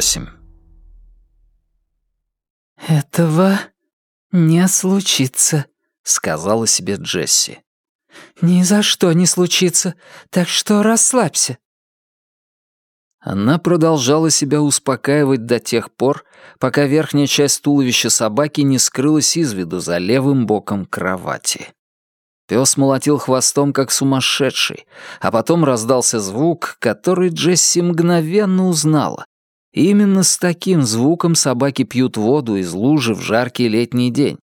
8. «Этого не случится», — сказала себе Джесси. «Ни за что не случится, так что расслабься». Она продолжала себя успокаивать до тех пор, пока верхняя часть туловища собаки не скрылась из виду за левым боком кровати. Пес молотил хвостом, как сумасшедший, а потом раздался звук, который Джесси мгновенно узнала. Именно с таким звуком собаки пьют воду из лужи в жаркий летний день.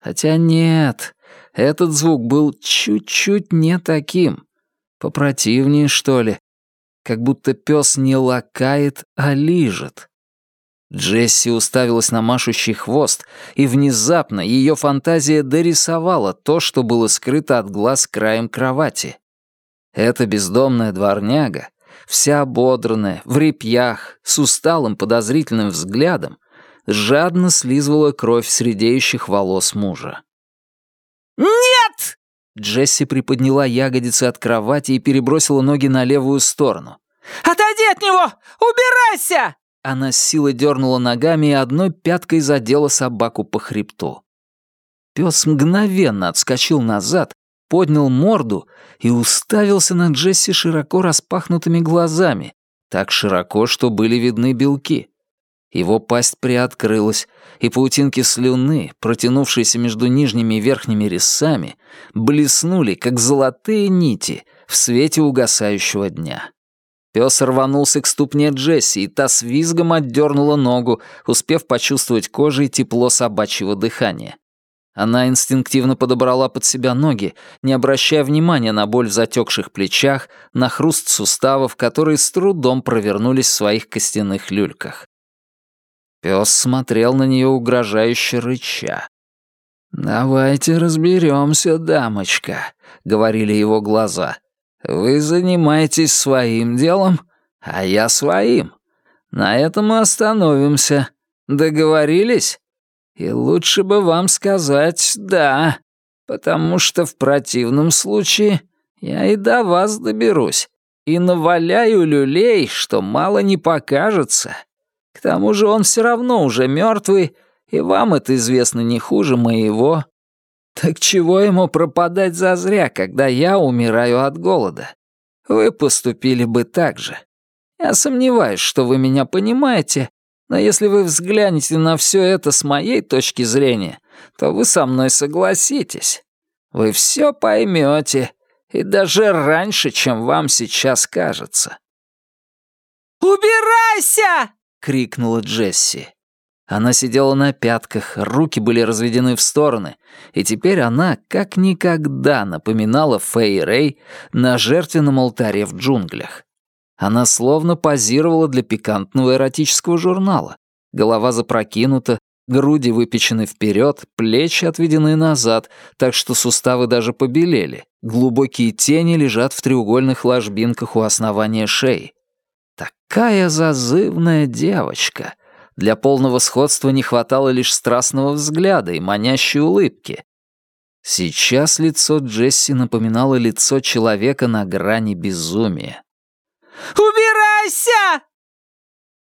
Хотя нет, этот звук был чуть-чуть не таким. Попротивнее, что ли. Как будто пес не лакает, а лижет. Джесси уставилась на машущий хвост, и внезапно ее фантазия дорисовала то, что было скрыто от глаз краем кровати. Эта бездомная дворняга, вся ободранная, в репьях, с усталым подозрительным взглядом, жадно слизывала кровь с редеющих волос мужа. «Нет!» Джесси приподняла ягодицы от кровати и перебросила ноги на левую сторону. «Отойди от него! Убирайся!» Она с силой дернула ногами и одной пяткой задела собаку по хребту. Пес мгновенно отскочил назад, поднял морду и уставился на Джесси широко распахнутыми глазами, так широко, что были видны белки. Его пасть приоткрылась, и паутинки слюны, протянувшиеся между нижними и верхними резцами, блеснули, как золотые нити в свете угасающего дня. Пес рванулся к ступне Джесси, и та с визгом отдернула ногу, успев почувствовать кожей тепло собачьего дыхания. Она инстинктивно подобрала под себя ноги, не обращая внимания на боль в затекших плечах, на хруст суставов, которые с трудом провернулись в своих костяных люльках. Пес смотрел на нее угрожающе рыча. «Давайте разберемся, дамочка», — говорили его глаза. «Вы занимаетесь своим делом, а я своим. На этом мы остановимся. Договорились?» И лучше бы вам сказать «да», потому что в противном случае я и до вас доберусь и наваляю люлей, что мало не покажется. К тому же он все равно уже мертвый, и вам это известно не хуже моего. Так чего ему пропадать зазря, когда я умираю от голода? Вы поступили бы так же. Я сомневаюсь, что вы меня понимаете, но если вы взглянете на все это с моей точки зрения, то вы со мной согласитесь. Вы все поймете, и даже раньше, чем вам сейчас кажется». «Убирайся!» — крикнула Джесси. Она сидела на пятках, руки были разведены в стороны, и теперь она как никогда напоминала Фэй Рэй на жертвенном алтаре в джунглях. Она словно позировала для пикантного эротического журнала. Голова запрокинута, груди выпечены вперед, плечи отведены назад, так что суставы даже побелели. Глубокие тени лежат в треугольных ложбинках у основания шеи. Такая зазывная девочка. Для полного сходства не хватало лишь страстного взгляда и манящей улыбки. Сейчас лицо Джесси напоминало лицо человека на грани безумия. Убирайся!»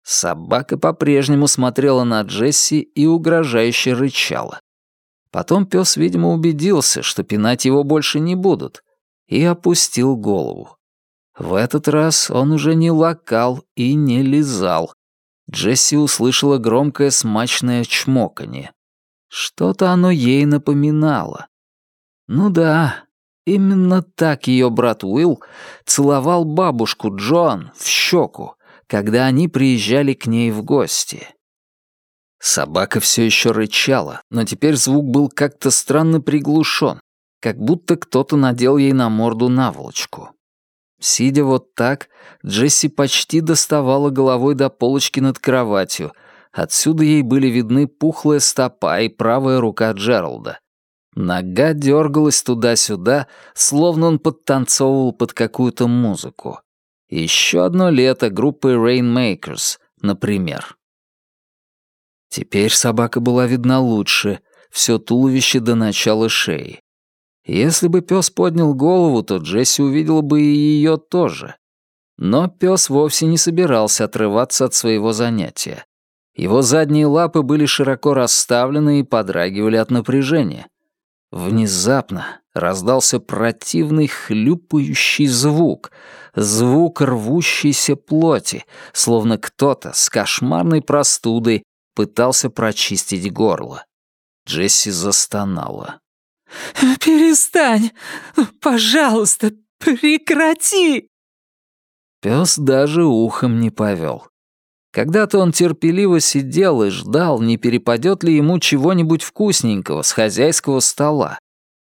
Собака по-прежнему смотрела на Джесси и угрожающе рычала. Потом пес, видимо, убедился, что пинать его больше не будут, и опустил голову. В этот раз он уже не лакал и не лизал. Джесси услышала громкое смачное чмоканье. Что-то оно ей напоминало. Ну да, Именно так ее брат Уилл целовал бабушку Джоан в щеку, когда они приезжали к ней в гости. Собака все еще рычала, но теперь звук был как-то странно приглушен, как будто кто-то надел ей на морду наволочку. Сидя вот так, Джесси почти доставала головой до полочки над кроватью. Отсюда ей были видны пухлая стопа и правая рука Джералда. Нога дергалась туда-сюда, словно он подтанцовывал под какую-то музыку. Еще одно лето группы Rainmakers, например. Теперь собака была видна лучше, все туловище до начала шеи. Если бы пес поднял голову, то Джесси увидела бы и ее тоже. Но пес вовсе не собирался отрываться от своего занятия. Его задние лапы были широко расставлены и подрагивали от напряжения. Внезапно раздался противный хлюпающий звук, звук рвущейся плоти, словно кто-то с кошмарной простудой пытался прочистить горло. Джесси застонала. «Перестань! Пожалуйста, прекрати!» Пес даже ухом не повел. Когда-то он терпеливо сидел и ждал, не перепадет ли ему чего-нибудь вкусненького с хозяйского стола.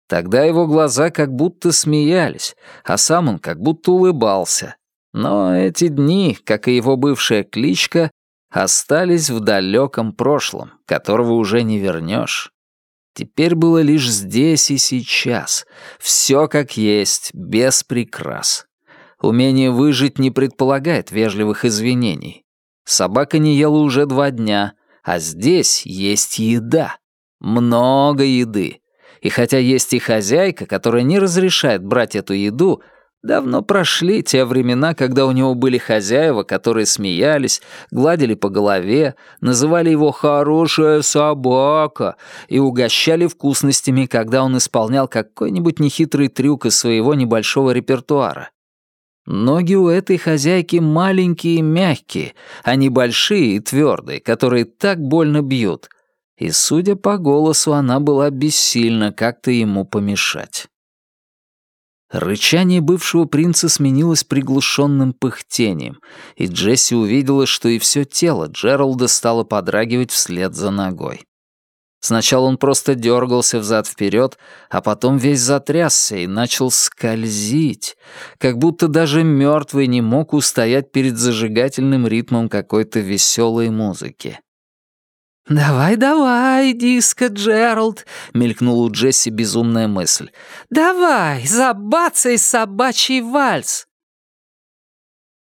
Тогда его глаза как будто смеялись, а сам он как будто улыбался. Но эти дни, как и его бывшая кличка, остались в далеком прошлом, которого уже не вернешь. Теперь было лишь здесь и сейчас. Все как есть, без прикрас. Умение выжить не предполагает вежливых извинений. Собака не ела уже два дня, а здесь есть еда. Много еды. И хотя есть и хозяйка, которая не разрешает брать эту еду, Давно прошли те времена, когда у него были хозяева, которые смеялись, гладили по голове, называли его «хорошая собака» и угощали вкусностями, когда он исполнял какой-нибудь нехитрый трюк из своего небольшого репертуара. Ноги у этой хозяйки маленькие и мягкие, а не большие и твердые, которые так больно бьют. И, судя по голосу, она была бессильна как-то ему помешать. Рычание бывшего принца сменилось приглушенным пыхтением, и Джесси увидела, что и все тело Джералда стало подрагивать вслед за ногой. Сначала он просто дергался взад-вперед, а потом весь затрясся и начал скользить, как будто даже мертвый не мог устоять перед зажигательным ритмом какой-то веселой музыки. «Давай, давай, диско, Джеральд!» — мелькнула у Джесси безумная мысль. «Давай, забацай собачий вальс!»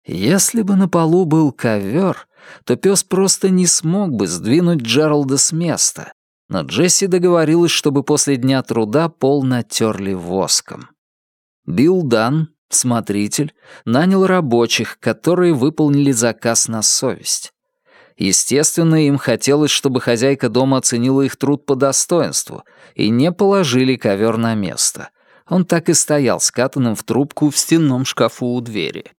Если бы на полу был ковер, то пес просто не смог бы сдвинуть Джералда с места. Но Джесси договорилась, чтобы после дня труда пол натерли воском. Билл Дан, смотритель, нанял рабочих, которые выполнили заказ на совесть. Естественно, им хотелось, чтобы хозяйка дома оценила их труд по достоинству и не положили ковер на место. Он так и стоял скатанным в трубку в стенном шкафу у двери.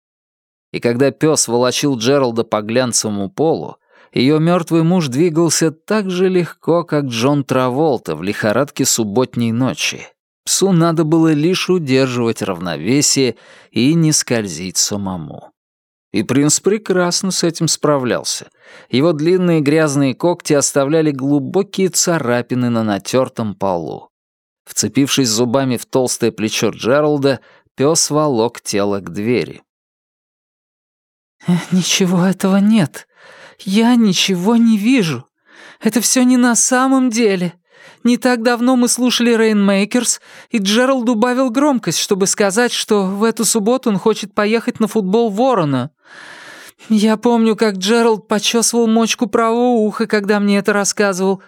И когда пес волочил Джералда по глянцевому полу, ее мертвый муж двигался так же легко, как Джон Траволта в лихорадке субботней ночи. Псу надо было лишь удерживать равновесие и не скользить самому. И принц прекрасно с этим справлялся. Его длинные грязные когти оставляли глубокие царапины на натертом полу. Вцепившись зубами в толстое плечо Джералда, пес волок тело к двери. «Э, «Ничего этого нет. Я ничего не вижу. Это все не на самом деле. Не так давно мы слушали Рейнмейкерс, и Джеральд убавил громкость, чтобы сказать, что в эту субботу он хочет поехать на футбол Ворона. Я помню, как Джеральд почесывал мочку правого уха, когда мне это рассказывал.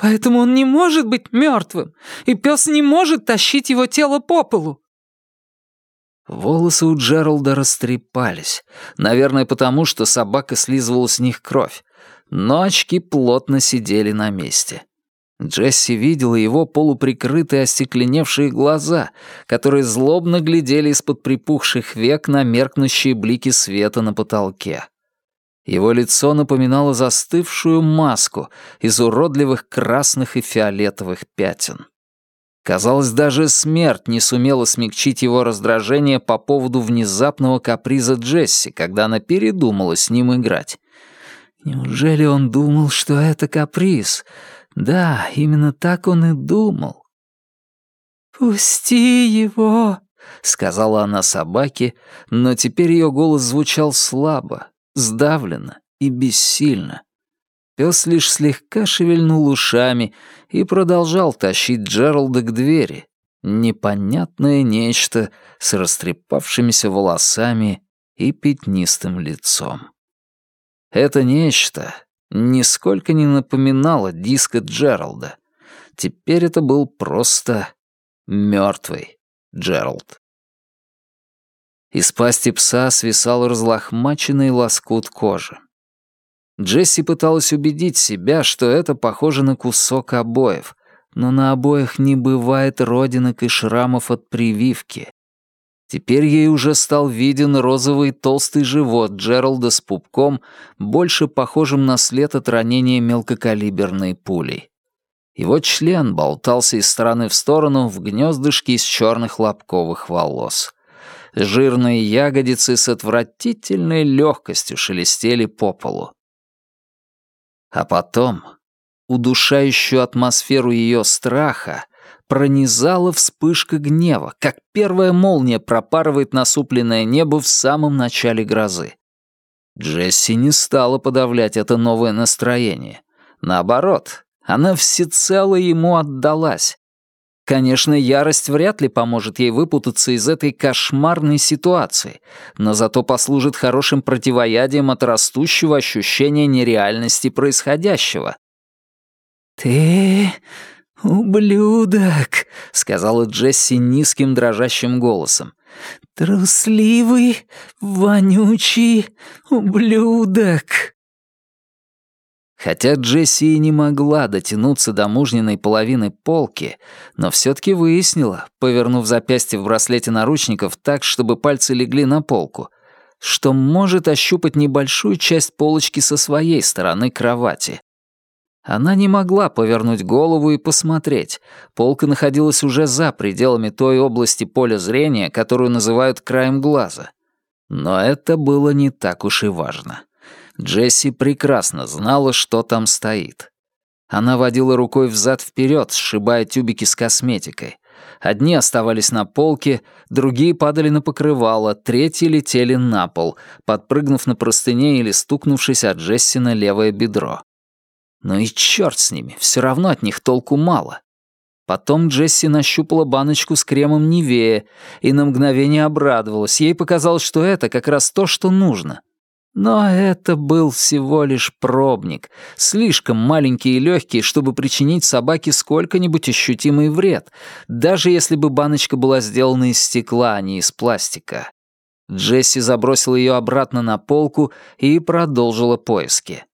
Поэтому он не может быть мертвым, и пес не может тащить его тело по полу. Волосы у Джералда растрепались, наверное, потому что собака слизывала с них кровь, но очки плотно сидели на месте. Джесси видела его полуприкрытые остекленевшие глаза, которые злобно глядели из-под припухших век на меркнущие блики света на потолке. Его лицо напоминало застывшую маску из уродливых красных и фиолетовых пятен. Казалось, даже смерть не сумела смягчить его раздражение по поводу внезапного каприза Джесси, когда она передумала с ним играть. Неужели он думал, что это каприз — да, именно так он и думал. «Пусти его!» — сказала она собаке, но теперь ее голос звучал слабо, сдавленно и бессильно. Пес лишь слегка шевельнул ушами и продолжал тащить Джералда к двери. Непонятное нечто с растрепавшимися волосами и пятнистым лицом. Это нечто нисколько не напоминало диска Джералда. Теперь это был просто мертвый Джеральд. Из пасти пса свисал разлохмаченный лоскут кожи. Джесси пыталась убедить себя, что это похоже на кусок обоев, но на обоях не бывает родинок и шрамов от прививки. Теперь ей уже стал виден розовый толстый живот Джералда с пупком, больше похожим на след от ранения мелкокалиберной пулей. Его член болтался из стороны в сторону в гнездышке из черных лобковых волос. Жирные ягодицы с отвратительной легкостью шелестели по полу. А потом удушающую атмосферу ее страха пронизала вспышка гнева, как первая молния пропарывает насупленное небо в самом начале грозы. Джесси не стала подавлять это новое настроение. Наоборот, она всецело ему отдалась. Конечно, ярость вряд ли поможет ей выпутаться из этой кошмарной ситуации, но зато послужит хорошим противоядием от растущего ощущения нереальности происходящего. «Ты ублюдок», — сказала Джесси низким дрожащим голосом. «Трусливый, вонючий ублюдок». Хотя Джесси и не могла дотянуться до мужниной половины полки, но все-таки выяснила, повернув запястье в браслете наручников так, чтобы пальцы легли на полку, что может ощупать небольшую часть полочки со своей стороны кровати. Она не могла повернуть голову и посмотреть. Полка находилась уже за пределами той области поля зрения, которую называют краем глаза. Но это было не так уж и важно. Джесси прекрасно знала, что там стоит. Она водила рукой взад-вперед, сшибая тюбики с косметикой. Одни оставались на полке, другие падали на покрывало, третьи летели на пол, подпрыгнув на простыне или стукнувшись от Джесси на левое бедро. Но и черт с ними, все равно от них толку мало. Потом Джесси нащупала баночку с кремом Нивея и на мгновение обрадовалась. Ей показалось, что это как раз то, что нужно — но это был всего лишь пробник, слишком маленький и легкий, чтобы причинить собаке сколько-нибудь ощутимый вред, даже если бы баночка была сделана из стекла, а не из пластика. Джесси забросила ее обратно на полку и продолжила поиски.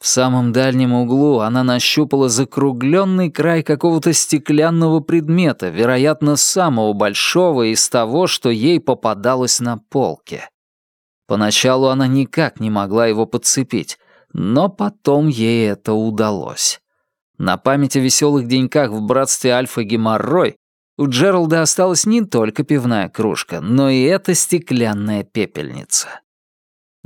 В самом дальнем углу она нащупала закругленный край какого-то стеклянного предмета, вероятно, самого большого из того, что ей попадалось на полке. Поначалу она никак не могла его подцепить, но потом ей это удалось. На память о веселых деньках в братстве Альфа-Геморрой у Джералда осталась не только пивная кружка, но и эта стеклянная пепельница.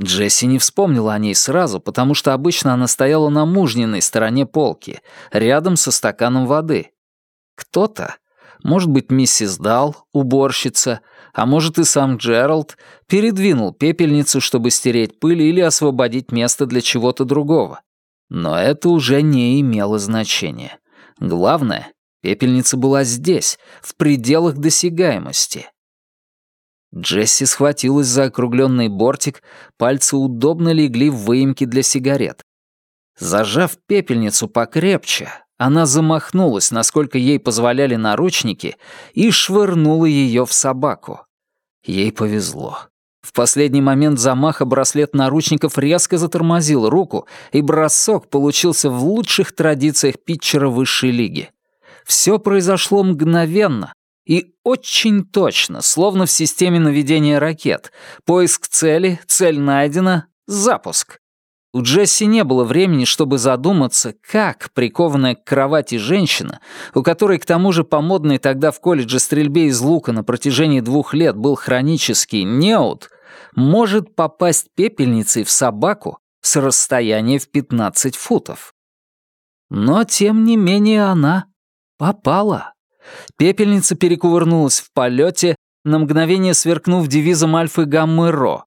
Джесси не вспомнила о ней сразу, потому что обычно она стояла на мужниной стороне полки, рядом со стаканом воды. Кто-то, может быть, миссис Дал, уборщица, а может и сам Джеральд, передвинул пепельницу, чтобы стереть пыль или освободить место для чего-то другого. Но это уже не имело значения. Главное, пепельница была здесь, в пределах досягаемости. Джесси схватилась за округленный бортик, пальцы удобно легли в выемки для сигарет. Зажав пепельницу покрепче, она замахнулась, насколько ей позволяли наручники, и швырнула ее в собаку. Ей повезло. В последний момент замаха браслет наручников резко затормозил руку, и бросок получился в лучших традициях питчера высшей лиги. Все произошло мгновенно и очень точно, словно в системе наведения ракет. Поиск цели, цель найдена, запуск. У Джесси не было времени, чтобы задуматься, как прикованная к кровати женщина, у которой к тому же по модной тогда в колледже стрельбе из лука на протяжении двух лет был хронический неуд, может попасть пепельницей в собаку с расстояния в 15 футов. Но, тем не менее, она попала. Пепельница перекувырнулась в полете, на мгновение сверкнув девизом Альфы-Гаммы-Ро,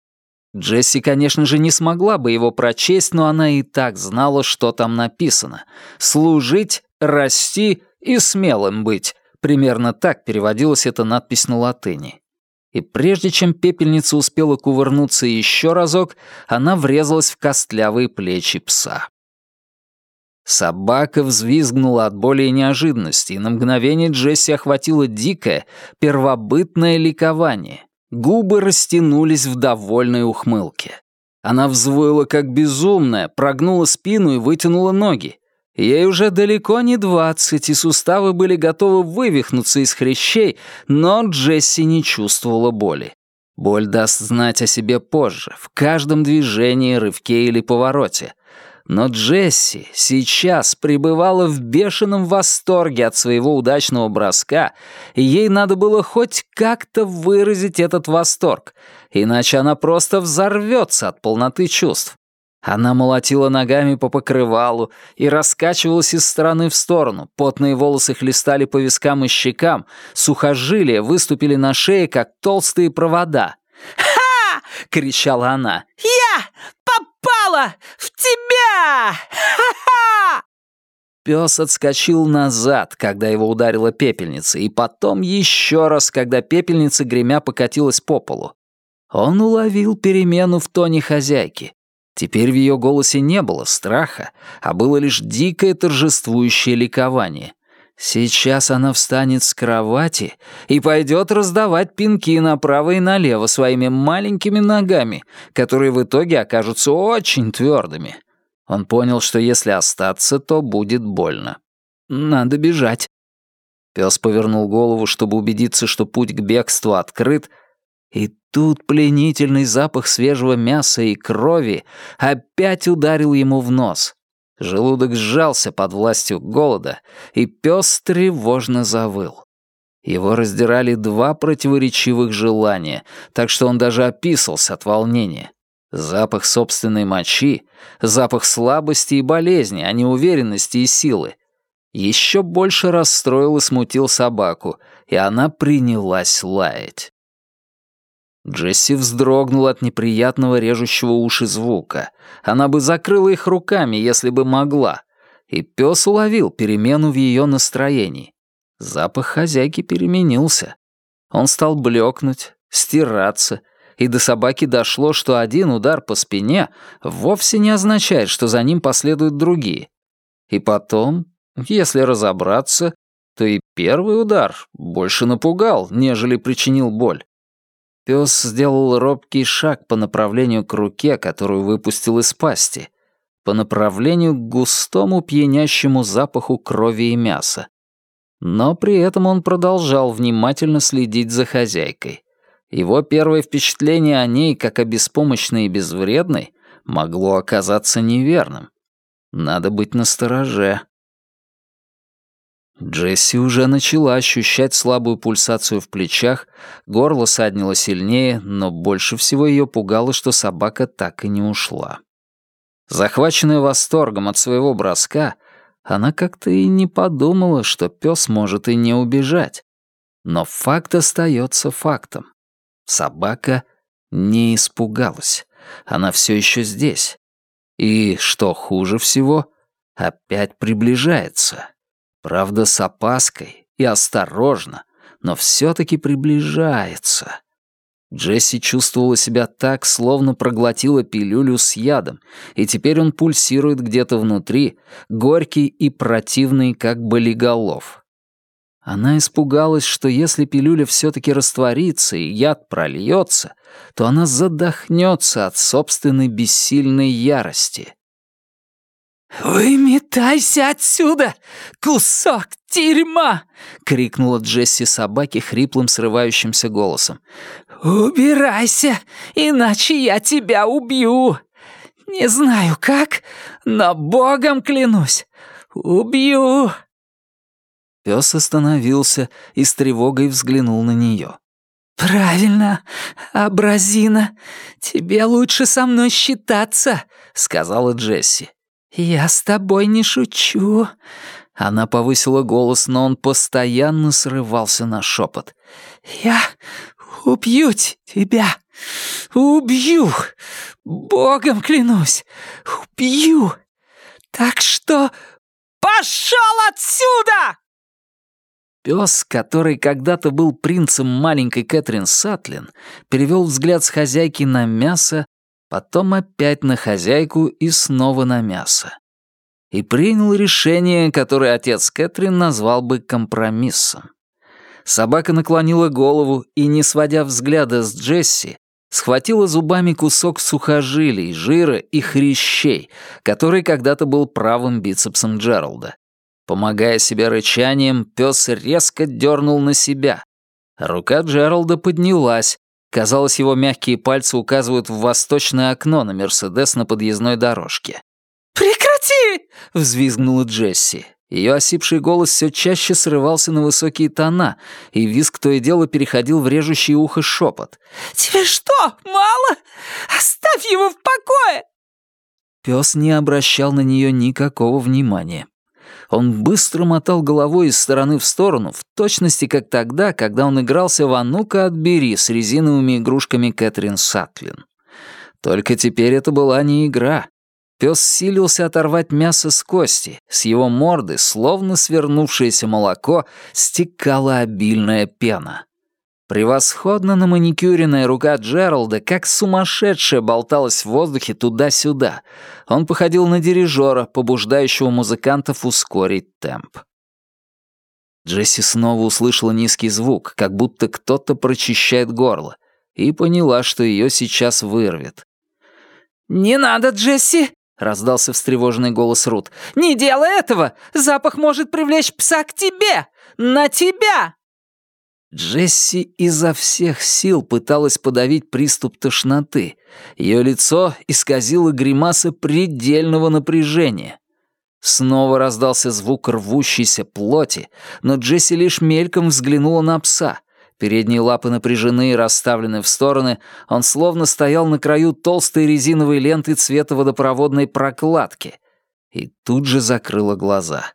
Джесси, конечно же, не смогла бы его прочесть, но она и так знала, что там написано. «Служить, расти и смелым быть». Примерно так переводилась эта надпись на латыни. И прежде чем пепельница успела кувырнуться еще разок, она врезалась в костлявые плечи пса. Собака взвизгнула от боли и неожиданности, и на мгновение Джесси охватило дикое, первобытное ликование. Губы растянулись в довольной ухмылке. Она взвыла как безумная, прогнула спину и вытянула ноги. Ей уже далеко не двадцать, и суставы были готовы вывихнуться из хрящей, но Джесси не чувствовала боли. Боль даст знать о себе позже, в каждом движении, рывке или повороте. Но Джесси сейчас пребывала в бешеном восторге от своего удачного броска, и ей надо было хоть как-то выразить этот восторг, иначе она просто взорвется от полноты чувств. Она молотила ногами по покрывалу и раскачивалась из стороны в сторону. Потные волосы хлестали по вискам и щекам, сухожилия выступили на шее, как толстые провода. «Ха!» — кричала она. «Я попала в тебя! Ха-ха!» Пес отскочил назад, когда его ударила пепельница, и потом еще раз, когда пепельница гремя покатилась по полу. Он уловил перемену в тоне хозяйки. Теперь в ее голосе не было страха, а было лишь дикое торжествующее ликование. Сейчас она встанет с кровати и пойдет раздавать пинки направо и налево своими маленькими ногами, которые в итоге окажутся очень твердыми. Он понял, что если остаться, то будет больно. Надо бежать. Пес повернул голову, чтобы убедиться, что путь к бегству открыт, и тут пленительный запах свежего мяса и крови опять ударил ему в нос. Желудок сжался под властью голода, и пес тревожно завыл. Его раздирали два противоречивых желания, так что он даже описался от волнения. Запах собственной мочи, запах слабости и болезни, а не уверенности и силы. Еще больше расстроил и смутил собаку, и она принялась лаять. Джесси вздрогнула от неприятного режущего уши звука. Она бы закрыла их руками, если бы могла. И пес уловил перемену в ее настроении. Запах хозяйки переменился. Он стал блекнуть, стираться, и до собаки дошло, что один удар по спине вовсе не означает, что за ним последуют другие. И потом, если разобраться, то и первый удар больше напугал, нежели причинил боль. Пес сделал робкий шаг по направлению к руке, которую выпустил из пасти, по направлению к густому пьянящему запаху крови и мяса. Но при этом он продолжал внимательно следить за хозяйкой. Его первое впечатление о ней, как о беспомощной и безвредной, могло оказаться неверным. Надо быть настороже. Джесси уже начала ощущать слабую пульсацию в плечах, горло саднило сильнее, но больше всего ее пугало, что собака так и не ушла. Захваченная восторгом от своего броска, она как-то и не подумала, что пес может и не убежать. Но факт остается фактом. Собака не испугалась. Она все еще здесь. И, что хуже всего, опять приближается. Правда, с опаской и осторожно, но все-таки приближается. Джесси чувствовала себя так, словно проглотила пилюлю с ядом, и теперь он пульсирует где-то внутри, горький и противный, как болиголов. Она испугалась, что если пилюля все-таки растворится и яд прольется, то она задохнется от собственной бессильной ярости. «Выметайся отсюда, кусок дерьма!» — крикнула Джесси собаке хриплым срывающимся голосом. «Убирайся, иначе я тебя убью! Не знаю как, но богом клянусь, убью!» Пес остановился и с тревогой взглянул на нее. «Правильно, Абразина, тебе лучше со мной считаться», — сказала Джесси. «Я с тобой не шучу». Она повысила голос, но он постоянно срывался на шепот. «Я убью тебя! Убью! Богом клянусь! Убью! Так что пошел отсюда!» Пес, который когда-то был принцем маленькой Кэтрин Сатлин, перевел взгляд с хозяйки на мясо, потом опять на хозяйку и снова на мясо. И принял решение, которое отец Кэтрин назвал бы компромиссом. Собака наклонила голову и, не сводя взгляда с Джесси, схватила зубами кусок сухожилий, жира и хрящей, который когда-то был правым бицепсом Джералда. Помогая себе рычанием, пес резко дернул на себя. Рука Джералда поднялась. Казалось, его мягкие пальцы указывают в восточное окно на Мерседес на подъездной дорожке. «Прекрати!» — взвизгнула Джесси. Ее осипший голос все чаще срывался на высокие тона, и визг то и дело переходил в режущий ухо шепот. «Тебе что, мало? Оставь его в покое!» Пес не обращал на нее никакого внимания. Он быстро мотал головой из стороны в сторону, в точности как тогда, когда он игрался в «А отбери» с резиновыми игрушками Кэтрин Сатлин. Только теперь это была не игра. Пес силился оторвать мясо с кости. С его морды, словно свернувшееся молоко, стекала обильная пена. Превосходно на маникюренная рука Джералда, как сумасшедшая, болталась в воздухе туда-сюда. Он походил на дирижера, побуждающего музыкантов ускорить темп. Джесси снова услышала низкий звук, как будто кто-то прочищает горло, и поняла, что ее сейчас вырвет. «Не надо, Джесси!» — раздался встревоженный голос Рут. «Не делай этого! Запах может привлечь пса к тебе! На тебя!» Джесси изо всех сил пыталась подавить приступ тошноты. Ее лицо исказило гримаса предельного напряжения. Снова раздался звук рвущейся плоти, но Джесси лишь мельком взглянула на пса — Передние лапы напряжены и расставлены в стороны, он словно стоял на краю толстой резиновой ленты цвета водопроводной прокладки. И тут же закрыла глаза.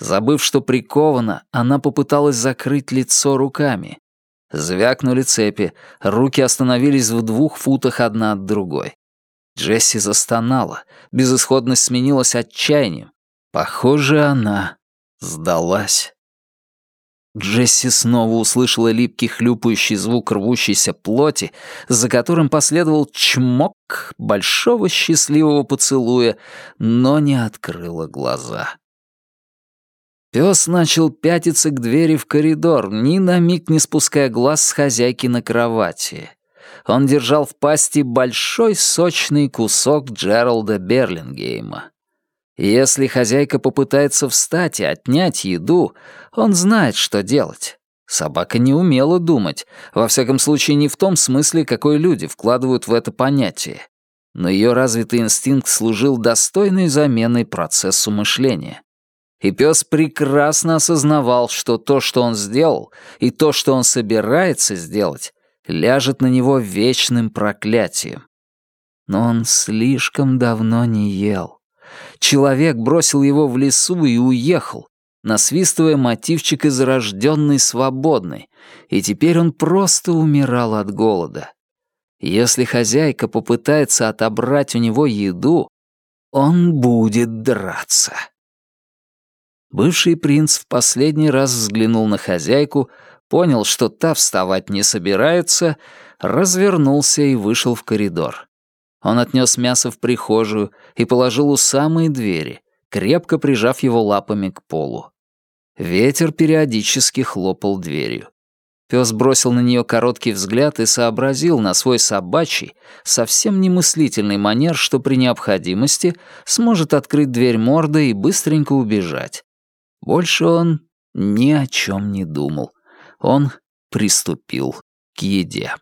Забыв, что прикована, она попыталась закрыть лицо руками. Звякнули цепи, руки остановились в двух футах одна от другой. Джесси застонала, безысходность сменилась отчаянием. Похоже, она сдалась. Джесси снова услышала липкий хлюпающий звук рвущейся плоти, за которым последовал чмок большого счастливого поцелуя, но не открыла глаза. Пес начал пятиться к двери в коридор, ни на миг не спуская глаз с хозяйки на кровати. Он держал в пасти большой сочный кусок Джералда Берлингейма. Если хозяйка попытается встать и отнять еду, он знает, что делать. Собака не умела думать, во всяком случае не в том смысле, какой люди вкладывают в это понятие. Но ее развитый инстинкт служил достойной заменой процессу мышления. И пес прекрасно осознавал, что то, что он сделал, и то, что он собирается сделать, ляжет на него вечным проклятием. Но он слишком давно не ел. Человек бросил его в лесу и уехал, насвистывая мотивчик из рожденной свободной, и теперь он просто умирал от голода. Если хозяйка попытается отобрать у него еду, он будет драться. Бывший принц в последний раз взглянул на хозяйку, понял, что та вставать не собирается, развернулся и вышел в коридор. Он отнес мясо в прихожую и положил у самой двери, крепко прижав его лапами к полу. Ветер периодически хлопал дверью. Пес бросил на нее короткий взгляд и сообразил на свой собачий, совсем немыслительный манер, что при необходимости сможет открыть дверь мордой и быстренько убежать. Больше он ни о чем не думал. Он приступил к еде.